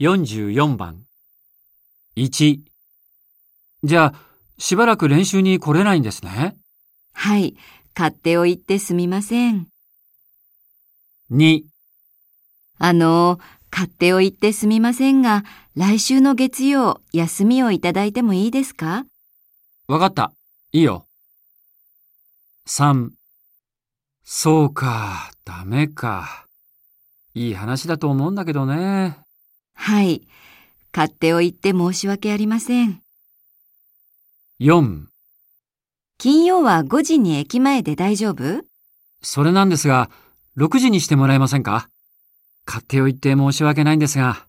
44番。1。じゃあ、しばらく練習に来れないんですね？はい。買っておいてすみません。2。あの、買っておいてすみませんが、来週の月曜、休みをいただいてもいいですか？わかった。いいよ。3。そうか、ダメか。いい話だと思うんだけどね。はい。買っておいて申し訳ありません。4。金曜は5時に駅前で大丈夫？それなんですが、6時にしてもらえませんか？買っておいて申し訳ないんですが。